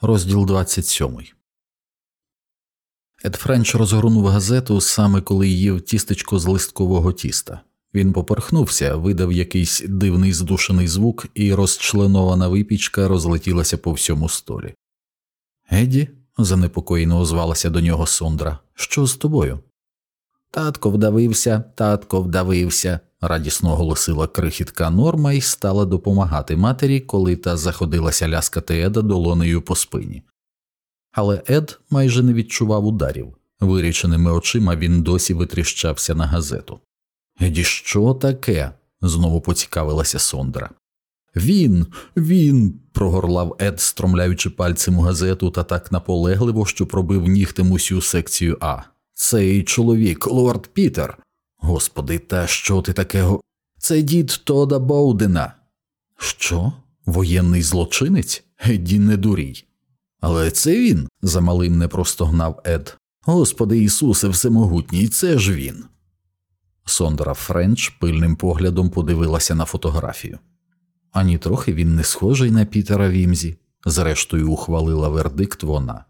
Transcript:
Розділ 27 Ед Френч розгорнув газету саме коли їв тістечко з листкового тіста. Він поперхнувся, видав якийсь дивний здушений звук, і розчленована випічка розлетілася по всьому столі. Еді, занепокоєно озвалася до нього Сондра, що з тобою? Татко вдавився, татко вдавився, радісно оголосила крихітка норма і стала допомагати матері, коли та заходилася ляскати Еда долонею по спині. Але Ед майже не відчував ударів. Виріченими очима він досі витріщався на газету. Еді, що таке? знову поцікавилася Сондра. Він, він. прогорлав Ед, стромляючи пальцем у газету та так наполегливо, що пробив нігтем усю секцію А. Цей чоловік, лорд Пітер. Господи, та що ти такого? Це дід Тода Боудена. Що? Воєнний злочинець? Едді не дурій. Але це він, замалим не простогнав Ед. Господи Ісусе Всемогутній, це ж він. Сондра Френч пильним поглядом подивилася на фотографію. Ані трохи він не схожий на Пітера Вімзі, зрештою ухвалила вердикт вона.